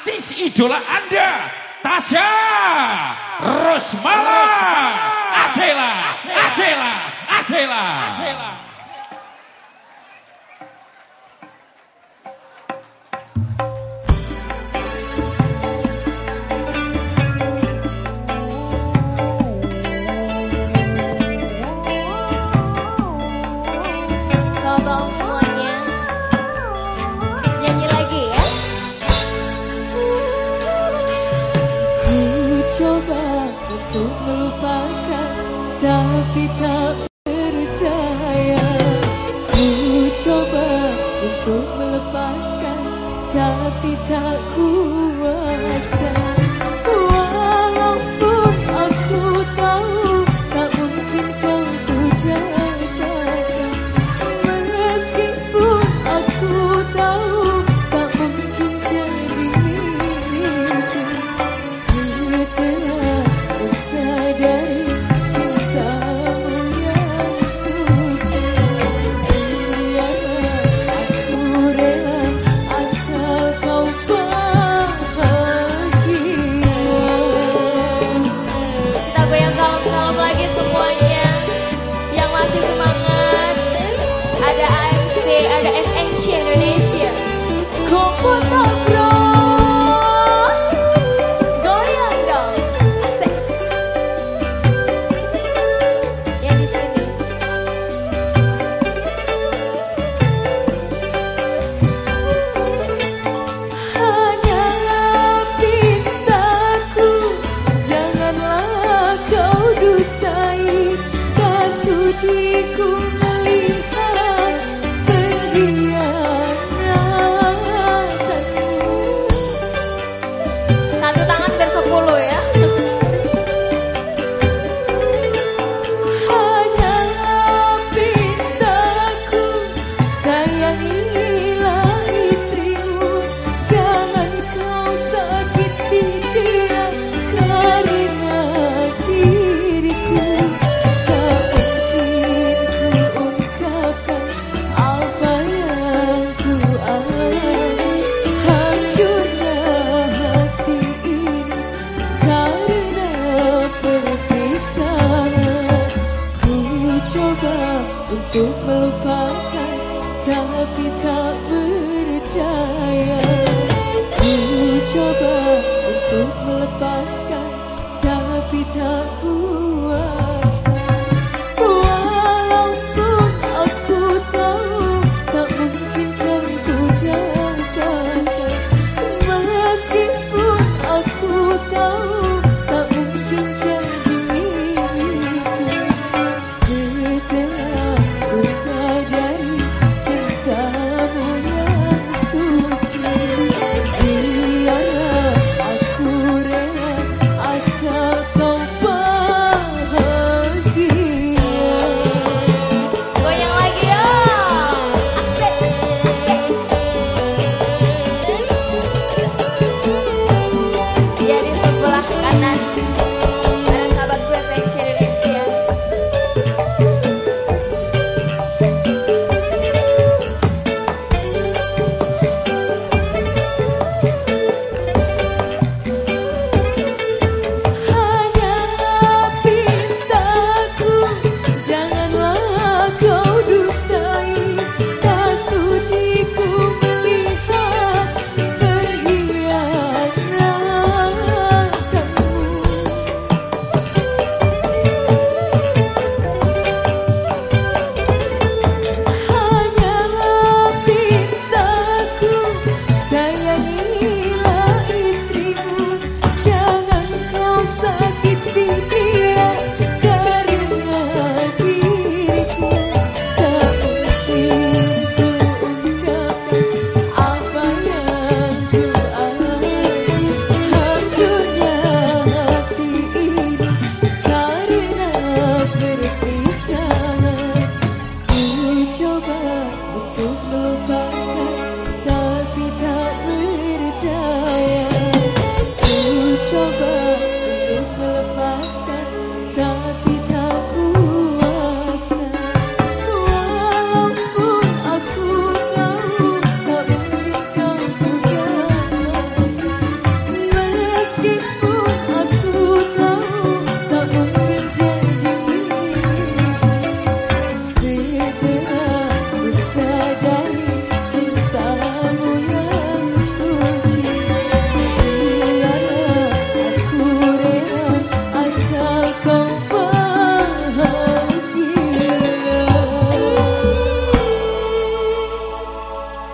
artis idola Anda, Tasya Rosmala, Adela, Adela, Adela, Adela. mencoba untuk melupakan tapi tak berdaya. Ku coba untuk melepaskan tapi tak kuasa. Walaupun aku tahu tak mungkin kau berjaya mencoba untuk melupakan Tapi tak berdaya. Ku coba untuk melepaskan Tapi tak kuat.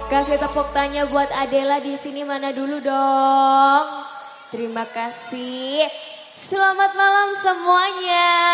Kasih tepuk tanya buat Adela di sini mana dulu dong. Terima kasih. Selamat malam semuanya.